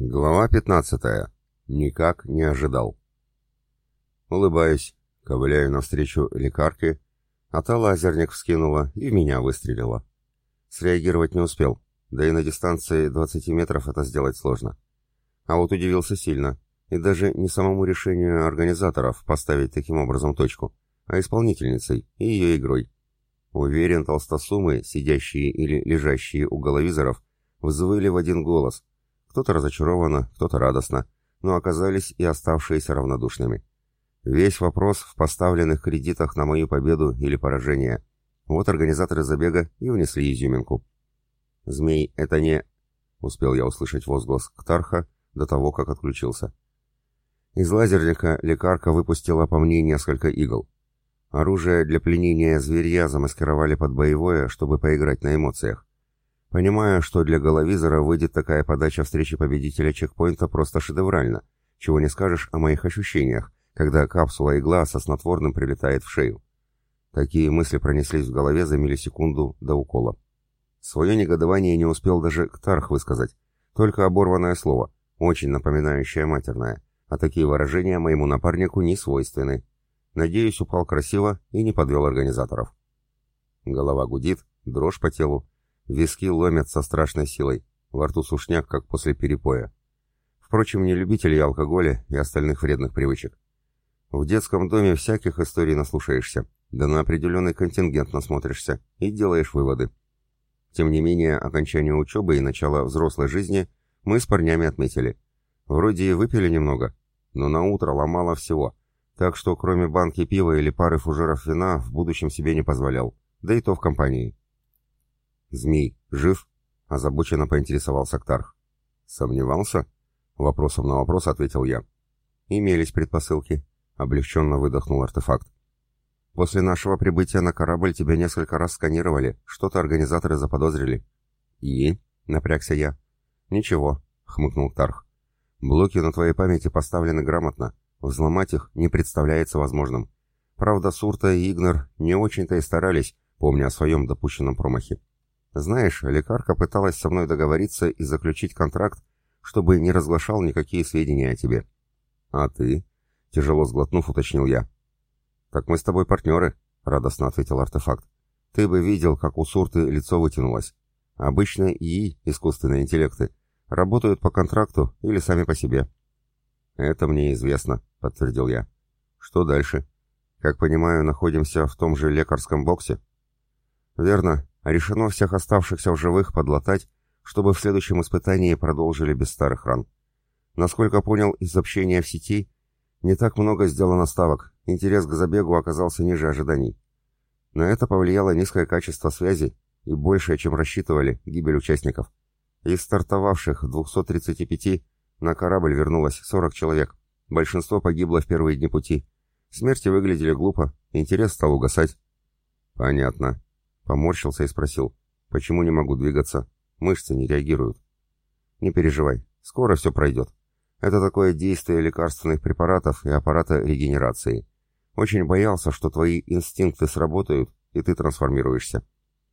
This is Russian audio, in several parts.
Глава 15. Никак не ожидал. Улыбаюсь, ковыляю навстречу лекарке, а та лазерник вскинула и меня выстрелила. Среагировать не успел, да и на дистанции 20 метров это сделать сложно. А вот удивился сильно, и даже не самому решению организаторов поставить таким образом точку, а исполнительницей и ее игрой. Уверен, толстосумы, сидящие или лежащие у головизоров, взвыли в один голос — кто-то разочарованно, кто-то радостно, но оказались и оставшиеся равнодушными. Весь вопрос в поставленных кредитах на мою победу или поражение. Вот организаторы забега и внесли изюминку. «Змей, это не...» — успел я услышать возглас Ктарха до того, как отключился. Из лазерника лекарка выпустила по мне несколько игл. Оружие для пленения зверья замаскировали под боевое, чтобы поиграть на эмоциях. Понимаю, что для головизора выйдет такая подача встречи победителя чекпоинта просто шедеврально, чего не скажешь о моих ощущениях, когда капсула-игла со снотворным прилетает в шею. Такие мысли пронеслись в голове за миллисекунду до укола. Свое негодование не успел даже Ктарх высказать, только оборванное слово, очень напоминающее матерное, а такие выражения моему напарнику не свойственны. Надеюсь, упал красиво и не подвел организаторов. Голова гудит, дрожь по телу, Виски ломят со страшной силой, во рту сушняк, как после перепоя. Впрочем, не любитель я алкоголя и остальных вредных привычек. В детском доме всяких историй наслушаешься, да на определенный контингент насмотришься и делаешь выводы. Тем не менее, окончание учебы и начало взрослой жизни мы с парнями отметили. Вроде и выпили немного, но на утро ломало всего, так что кроме банки пива или пары фужеров вина в будущем себе не позволял, да и то в компании. «Змей, жив?» — озабоченно поинтересовался Ктарх. «Сомневался?» — вопросом на вопрос ответил я. «Имелись предпосылки», — облегченно выдохнул артефакт. «После нашего прибытия на корабль тебя несколько раз сканировали, что-то организаторы заподозрили». «И?» — напрягся я. «Ничего», — хмыкнул Ктарх. «Блоки на твоей памяти поставлены грамотно. Взломать их не представляется возможным. Правда, Сурта и Игнор не очень-то и старались, помня о своем допущенном промахе. Знаешь, лекарка пыталась со мной договориться и заключить контракт, чтобы не разглашал никакие сведения о тебе. А ты? Тяжело сглотнув, уточнил я. Так мы с тобой партнеры, радостно ответил артефакт. Ты бы видел, как у Сурты лицо вытянулось. Обычно ИИ, искусственные интеллекты, работают по контракту или сами по себе. Это мне известно, подтвердил я. Что дальше? Как понимаю, находимся в том же лекарском боксе? Верно, решено всех оставшихся в живых подлатать, чтобы в следующем испытании продолжили без старых ран. Насколько понял из общения в сети, не так много сделано ставок, интерес к забегу оказался ниже ожиданий. На это повлияло низкое качество связи и большее, чем рассчитывали, гибель участников. Из стартовавших 235 на корабль вернулось 40 человек, большинство погибло в первые дни пути. Смерти выглядели глупо, интерес стал угасать. Понятно. Поморщился и спросил, почему не могу двигаться? Мышцы не реагируют. Не переживай, скоро все пройдет. Это такое действие лекарственных препаратов и аппарата регенерации. Очень боялся, что твои инстинкты сработают, и ты трансформируешься.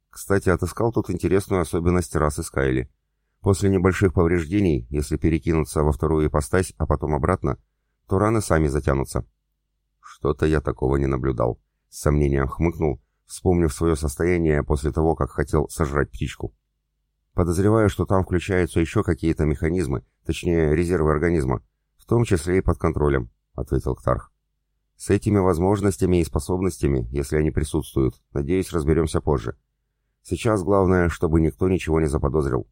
Кстати, отыскал тут интересную особенность расы Скайли. После небольших повреждений, если перекинуться во вторую ипостась, а потом обратно, то раны сами затянутся. Что-то я такого не наблюдал. С сомнением хмыкнул вспомнив свое состояние после того, как хотел сожрать птичку. Подозреваю, что там включаются еще какие-то механизмы, точнее, резервы организма, в том числе и под контролем, — ответил Ктарх. С этими возможностями и способностями, если они присутствуют, надеюсь, разберемся позже. Сейчас главное, чтобы никто ничего не заподозрил.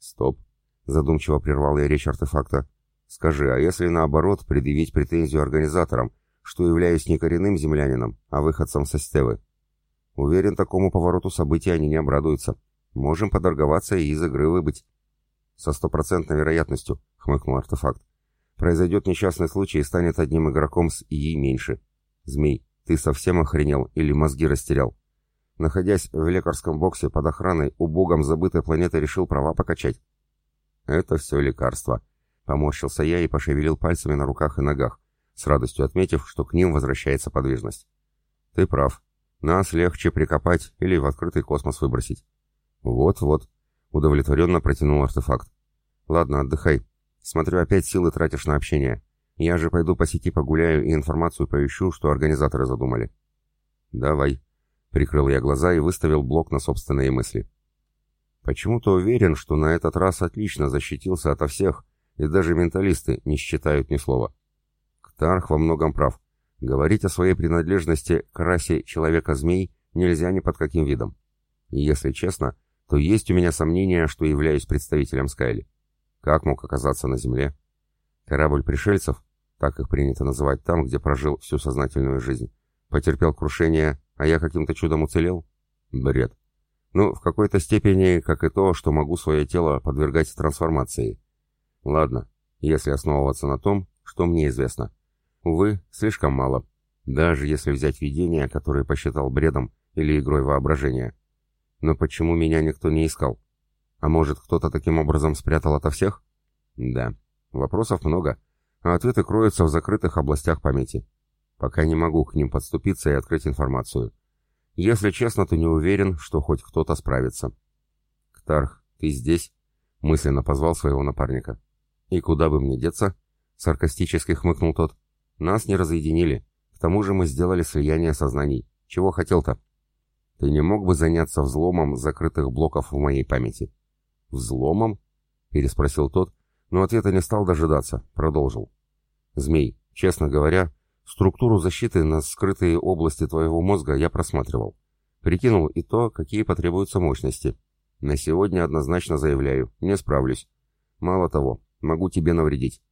Стоп, — задумчиво прервал я речь артефакта. Скажи, а если наоборот предъявить претензию организаторам, что являюсь не коренным землянином, а выходцем со Стевы? Уверен, такому повороту событий они не обрадуются. Можем подорговаться и из игры выбыть. Со стопроцентной вероятностью, хмыкнул артефакт. Произойдет несчастный случай и станет одним игроком с ИИ меньше. Змей, ты совсем охренел или мозги растерял? Находясь в лекарском боксе под охраной, у богом забытой планеты решил права покачать. Это все лекарство. Поморщился я и пошевелил пальцами на руках и ногах, с радостью отметив, что к ним возвращается подвижность. Ты прав, нас легче прикопать или в открытый космос выбросить. Вот-вот, удовлетворенно протянул артефакт. Ладно, отдыхай. Смотрю, опять силы тратишь на общение. Я же пойду по сети погуляю и информацию поищу, что организаторы задумали». «Давай», — прикрыл я глаза и выставил блок на собственные мысли. Почему-то уверен, что на этот раз отлично защитился ото всех, и даже менталисты не считают ни слова. Ктарх во многом прав. Говорить о своей принадлежности к расе человека-змей нельзя ни под каким видом. И если честно, то есть у меня сомнения, что являюсь представителем Скайли. Как мог оказаться на Земле? Корабль пришельцев, так их принято называть там, где прожил всю сознательную жизнь, потерпел крушение, а я каким-то чудом уцелел? Бред. Ну, в какой-то степени, как и то, что могу свое тело подвергать трансформации. Ладно, если основываться на том, что мне известно. Увы, слишком мало. Даже если взять видение, которое посчитал бредом или игрой воображения. Но почему меня никто не искал? А может, кто-то таким образом спрятал ото всех? Да, вопросов много, а ответы кроются в закрытых областях памяти. Пока не могу к ним подступиться и открыть информацию. Если честно, то не уверен, что хоть кто-то справится. «Ктарх, ты здесь?» — мысленно позвал своего напарника. «И куда бы мне деться?» — саркастически хмыкнул тот. «Нас не разъединили. К тому же мы сделали слияние сознаний. Чего хотел-то?» «Ты не мог бы заняться взломом закрытых блоков в моей памяти?» «Взломом?» — переспросил тот, но ответа не стал дожидаться, продолжил. «Змей, честно говоря, Структуру защиты на скрытые области твоего мозга я просматривал. Прикинул и то, какие потребуются мощности. На сегодня однозначно заявляю, не справлюсь. Мало того, могу тебе навредить.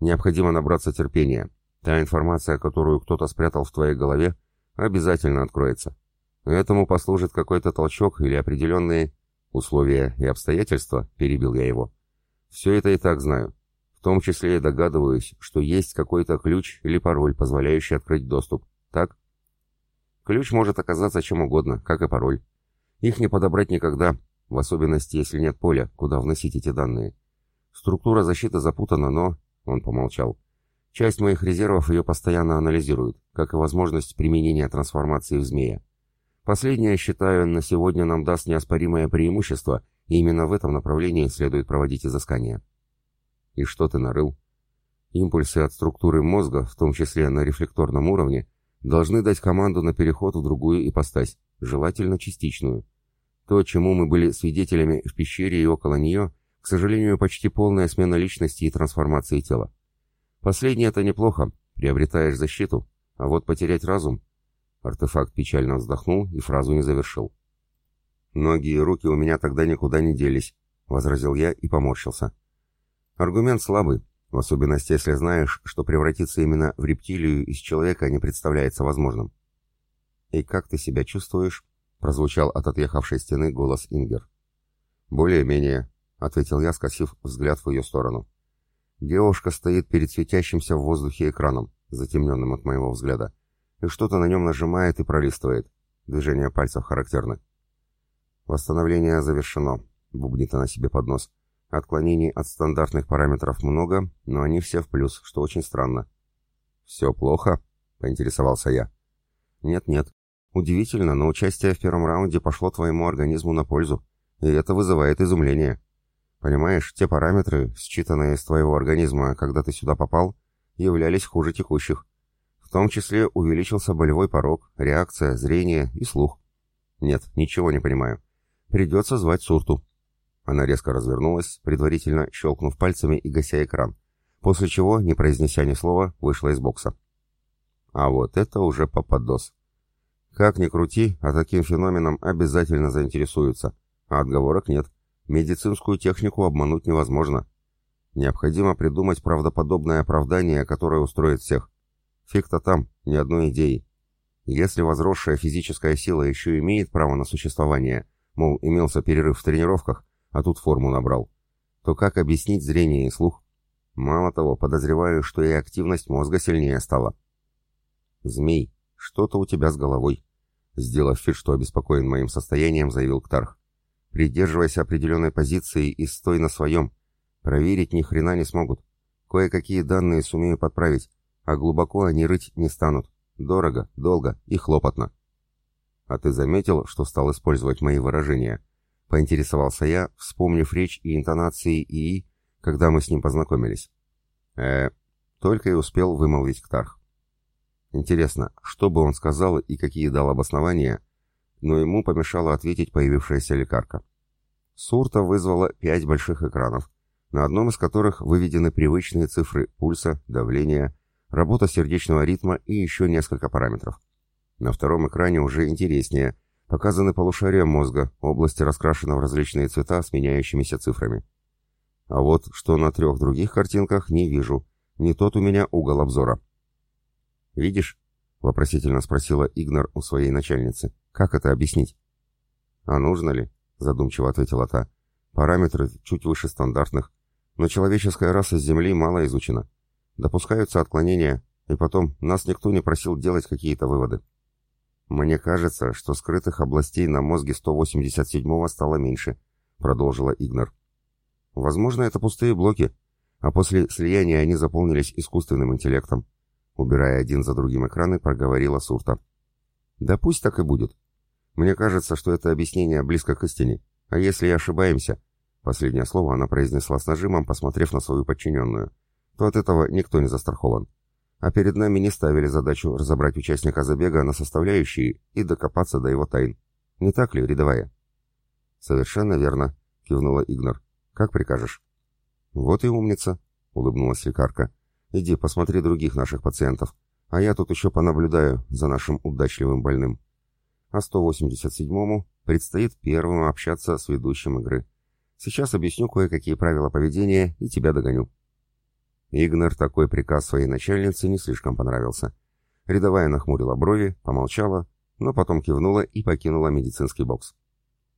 Необходимо набраться терпения. Та информация, которую кто-то спрятал в твоей голове, обязательно откроется. Этому послужит какой-то толчок или определенные условия и обстоятельства, перебил я его. Все это и так знаю. В том числе и догадываюсь, что есть какой-то ключ или пароль, позволяющий открыть доступ. Так? Ключ может оказаться чем угодно, как и пароль. Их не подобрать никогда, в особенности, если нет поля, куда вносить эти данные. Структура защиты запутана, но... Он помолчал. Часть моих резервов ее постоянно анализирует, как и возможность применения трансформации в змея. Последнее, считаю, на сегодня нам даст неоспоримое преимущество, и именно в этом направлении следует проводить изыскания. И что ты нарыл? Импульсы от структуры мозга, в том числе на рефлекторном уровне, должны дать команду на переход в другую ипостась, желательно частичную. То, чему мы были свидетелями в пещере и около нее, к сожалению, почти полная смена личности и трансформации тела. Последнее это неплохо, приобретаешь защиту, а вот потерять разум... Артефакт печально вздохнул и фразу не завершил. «Ноги и руки у меня тогда никуда не делись», — возразил я и поморщился. Аргумент слабый, в особенности если знаешь, что превратиться именно в рептилию из человека не представляется возможным. «И как ты себя чувствуешь?» — прозвучал от отъехавшей стены голос Ингер. «Более-менее», — ответил я, скосив взгляд в ее сторону. Девушка стоит перед светящимся в воздухе экраном, затемненным от моего взгляда, и что-то на нем нажимает и пролистывает. Движение пальцев характерны. «Восстановление завершено», — бубнит она себе под нос. Отклонений от стандартных параметров много, но они все в плюс, что очень странно. «Все плохо?» — поинтересовался я. «Нет-нет. Удивительно, но участие в первом раунде пошло твоему организму на пользу, и это вызывает изумление. Понимаешь, те параметры, считанные из твоего организма, когда ты сюда попал, являлись хуже текущих. В том числе увеличился болевой порог, реакция, зрение и слух. Нет, ничего не понимаю. Придется звать Сурту. Она резко развернулась, предварительно щелкнув пальцами и гася экран, после чего, не произнеся ни слова, вышла из бокса. А вот это уже попадос. Как ни крути, а таким феноменом обязательно заинтересуются. А отговорок нет. Медицинскую технику обмануть невозможно. Необходимо придумать правдоподобное оправдание, которое устроит всех. Фиг-то там, ни одной идеи. Если возросшая физическая сила еще имеет право на существование, мол, имелся перерыв в тренировках, а тут форму набрал, то как объяснить зрение и слух? Мало того, подозреваю, что и активность мозга сильнее стала. «Змей, что-то у тебя с головой», — сделав вид, что обеспокоен моим состоянием, заявил Ктарх. «Придерживайся определенной позиции и стой на своем. Проверить ни хрена не смогут. Кое-какие данные сумею подправить, а глубоко они рыть не станут. Дорого, долго и хлопотно». «А ты заметил, что стал использовать мои выражения?» Поинтересовался я, вспомнив речь и интонации ИИ, когда мы с ним познакомились. Э, только и успел вымолвить Ктарх. Интересно, что бы он сказал и какие дал обоснования, но ему помешало ответить появившаяся лекарка. Сурта вызвала пять больших экранов, на одном из которых выведены привычные цифры пульса, давления, работа сердечного ритма и еще несколько параметров. На втором экране уже интереснее, показаны полушария мозга, области раскрашены в различные цвета с меняющимися цифрами. А вот что на трех других картинках не вижу, не тот у меня угол обзора. «Видишь?» — вопросительно спросила Игнор у своей начальницы. «Как это объяснить?» «А нужно ли?» — задумчиво ответила та. «Параметры чуть выше стандартных, но человеческая раса с Земли мало изучена. Допускаются отклонения, и потом нас никто не просил делать какие-то выводы. Мне кажется, что скрытых областей на мозге 187-го стало меньше, продолжила Игнор. Возможно, это пустые блоки, а после слияния они заполнились искусственным интеллектом. Убирая один за другим экраны, проговорила Сурта. Да пусть так и будет. Мне кажется, что это объяснение близко к истине. А если и ошибаемся, Последнее слово она произнесла с нажимом, посмотрев на свою подчиненную. То от этого никто не застрахован. А перед нами не ставили задачу разобрать участника забега на составляющие и докопаться до его тайн. Не так ли, рядовая? Совершенно верно, кивнула Игнор. Как прикажешь? Вот и умница, улыбнулась лекарка. Иди, посмотри других наших пациентов, а я тут еще понаблюдаю за нашим удачливым больным. А 187-му предстоит первым общаться с ведущим игры. Сейчас объясню кое-какие правила поведения и тебя догоню». Игнор такой приказ своей начальнице не слишком понравился. Рядовая нахмурила брови, помолчала, но потом кивнула и покинула медицинский бокс.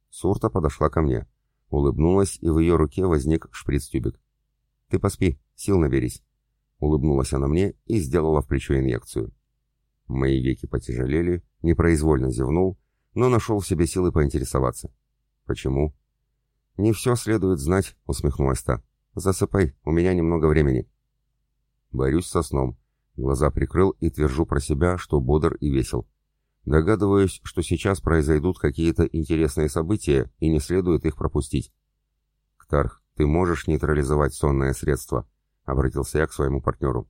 Сурта подошла ко мне, улыбнулась, и в ее руке возник шприц-тюбик. «Ты поспи, сил наберись», — улыбнулась она мне и сделала в плечо инъекцию. Мои веки потяжелели, непроизвольно зевнул, но нашел в себе силы поинтересоваться. «Почему?» «Не все следует знать», — усмехнулась та. «Засыпай, у меня немного времени». Борюсь со сном. Глаза прикрыл и твержу про себя, что бодр и весел. Догадываюсь, что сейчас произойдут какие-то интересные события, и не следует их пропустить. «Ктарх, ты можешь нейтрализовать сонное средство?» — обратился я к своему партнеру.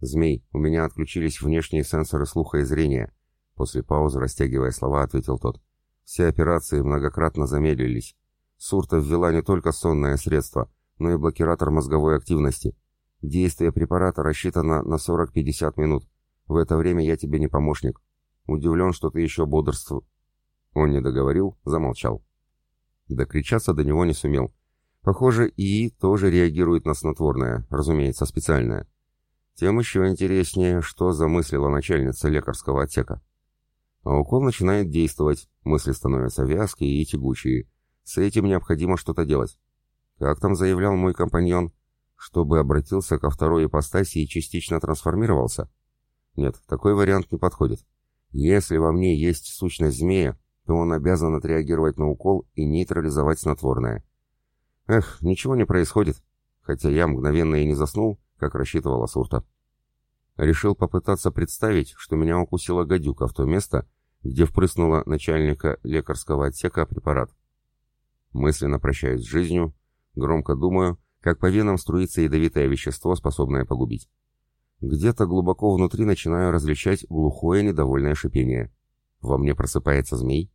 «Змей, у меня отключились внешние сенсоры слуха и зрения», — после паузы, растягивая слова, ответил тот. «Все операции многократно замедлились. Сурта ввела не только сонное средство, но и блокиратор мозговой активности. Действие препарата рассчитано на 40-50 минут. В это время я тебе не помощник. Удивлен, что ты еще бодрству. Он не договорил, замолчал. Докричаться до него не сумел. Похоже, ИИ тоже реагирует на снотворное, разумеется, специальное. Тем еще интереснее, что замыслила начальница лекарского отсека. А укол начинает действовать, мысли становятся вязкие и тягучие, с этим необходимо что-то делать. Как там заявлял мой компаньон, чтобы обратился ко второй ипостаси и частично трансформировался? Нет, такой вариант не подходит. Если во мне есть сущность змея, то он обязан отреагировать на укол и нейтрализовать снотворное. Эх, ничего не происходит, хотя я мгновенно и не заснул, как рассчитывала Сурта. Решил попытаться представить, что меня укусила гадюка в то место, где впрыснула начальника лекарского отсека препарат. Мысленно прощаюсь с жизнью, громко думаю, как по венам струится ядовитое вещество, способное погубить. Где-то глубоко внутри начинаю различать глухое недовольное шипение. Во мне просыпается змей.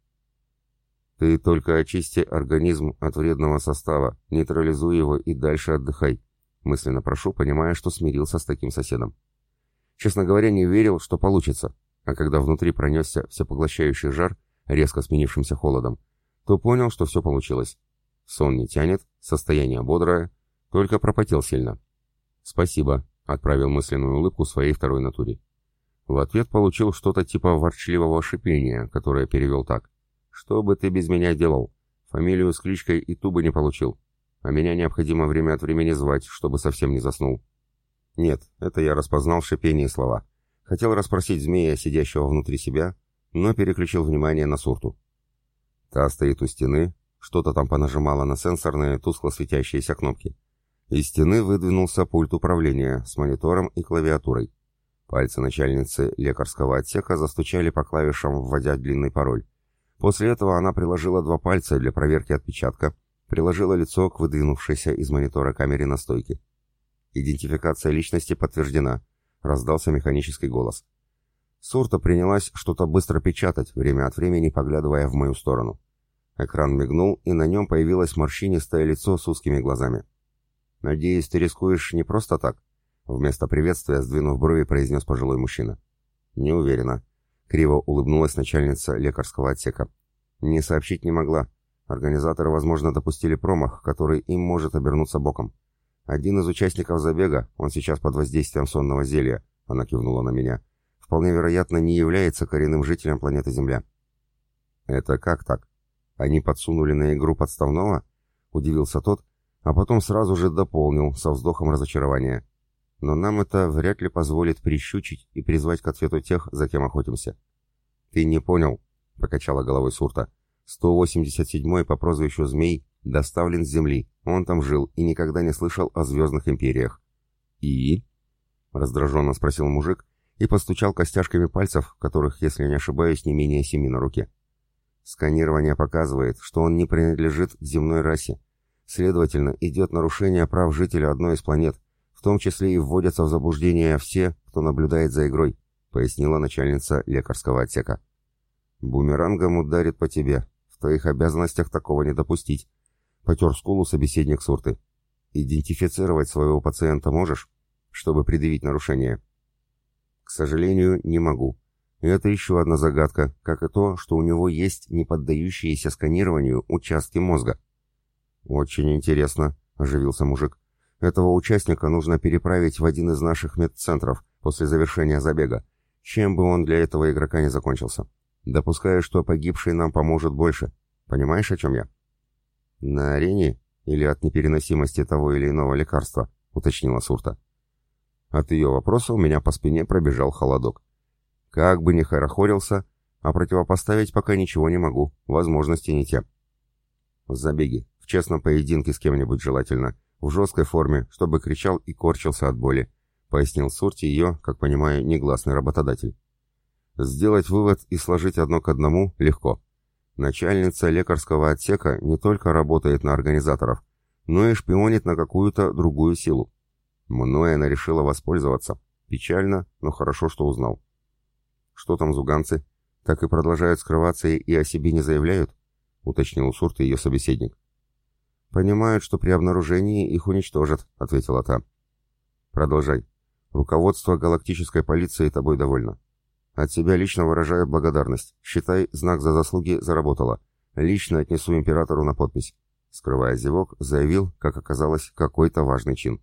Ты только очисти организм от вредного состава, нейтрализуй его и дальше отдыхай. Мысленно прошу, понимая, что смирился с таким соседом. Честно говоря, не верил, что получится, а когда внутри пронесся всепоглощающий жар, резко сменившимся холодом, то понял, что все получилось. Сон не тянет, состояние бодрое, только пропотел сильно. «Спасибо», — отправил мысленную улыбку своей второй натуре. В ответ получил что-то типа ворчливого шипения, которое перевел так. «Что бы ты без меня делал? Фамилию с кличкой и тубы не получил. А меня необходимо время от времени звать, чтобы совсем не заснул». Нет, это я распознал в шипении слова. Хотел расспросить змея, сидящего внутри себя, но переключил внимание на сурту. Та стоит у стены, что-то там понажимала на сенсорные, тускло светящиеся кнопки. Из стены выдвинулся пульт управления с монитором и клавиатурой. Пальцы начальницы лекарского отсека застучали по клавишам, вводя длинный пароль. После этого она приложила два пальца для проверки отпечатка, приложила лицо к выдвинувшейся из монитора камере на стойке. «Идентификация личности подтверждена», — раздался механический голос. Сурта принялась что-то быстро печатать, время от времени поглядывая в мою сторону. Экран мигнул, и на нем появилось морщинистое лицо с узкими глазами. «Надеюсь, ты рискуешь не просто так?» Вместо приветствия, сдвинув брови, произнес пожилой мужчина. «Не уверена». Криво улыбнулась начальница лекарского отсека. «Не сообщить не могла. Организаторы, возможно, допустили промах, который им может обернуться боком. Один из участников забега, он сейчас под воздействием сонного зелья, она кивнула на меня, вполне вероятно, не является коренным жителем планеты Земля. Это как так? Они подсунули на игру подставного? Удивился тот, а потом сразу же дополнил со вздохом разочарования. Но нам это вряд ли позволит прищучить и призвать к ответу тех, за кем охотимся. Ты не понял, покачала головой Сурта. 187-й по прозвищу Змей доставлен с Земли. Он там жил и никогда не слышал о звездных империях. «И?» — раздраженно спросил мужик и постучал костяшками пальцев, которых, если не ошибаюсь, не менее семи на руке. Сканирование показывает, что он не принадлежит к земной расе. Следовательно, идет нарушение прав жителя одной из планет, в том числе и вводятся в заблуждение все, кто наблюдает за игрой, пояснила начальница лекарского отсека. Бумерангом ударит по тебе, в твоих обязанностях такого не допустить. Потер скулу собеседник Сурты. Идентифицировать своего пациента можешь, чтобы предъявить нарушение? К сожалению, не могу. Это еще одна загадка, как и то, что у него есть неподдающиеся сканированию участки мозга. Очень интересно, оживился мужик. Этого участника нужно переправить в один из наших медцентров после завершения забега, чем бы он для этого игрока не закончился. Допускаю, что погибший нам поможет больше. Понимаешь, о чем я? На арене или от непереносимости того или иного лекарства, уточнила Сурта. От ее вопроса у меня по спине пробежал холодок. Как бы ни хорохорился, а противопоставить пока ничего не могу, возможности не те. В забеге, в честном поединке с кем-нибудь желательно, в жесткой форме, чтобы кричал и корчился от боли, пояснил Сурти ее, как понимаю, негласный работодатель. Сделать вывод и сложить одно к одному легко. Начальница лекарского отсека не только работает на организаторов, но и шпионит на какую-то другую силу. Мною она решила воспользоваться. Печально, но хорошо, что узнал. Что там зуганцы? Так и продолжают скрываться и о себе не заявляют? Уточнил Сурт и ее собеседник. Понимают, что при обнаружении их уничтожат, ответила та. Продолжай. Руководство галактической полиции тобой довольно. От себя лично выражаю благодарность. Считай, знак за заслуги заработала. Лично отнесу императору на подпись. Скрывая зевок, заявил, как оказалось, какой-то важный чин.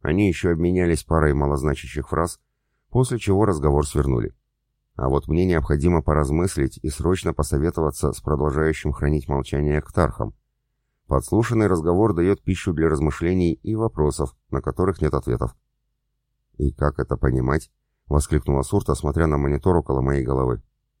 Они еще обменялись парой малозначащих фраз, после чего разговор свернули. А вот мне необходимо поразмыслить и срочно посоветоваться с продолжающим хранить молчание Ктархом. Подслушанный разговор дает пищу для размышлений и вопросов, на которых нет ответов. И как это понимать? — воскликнула Сурта, смотря на монитор около моей головы.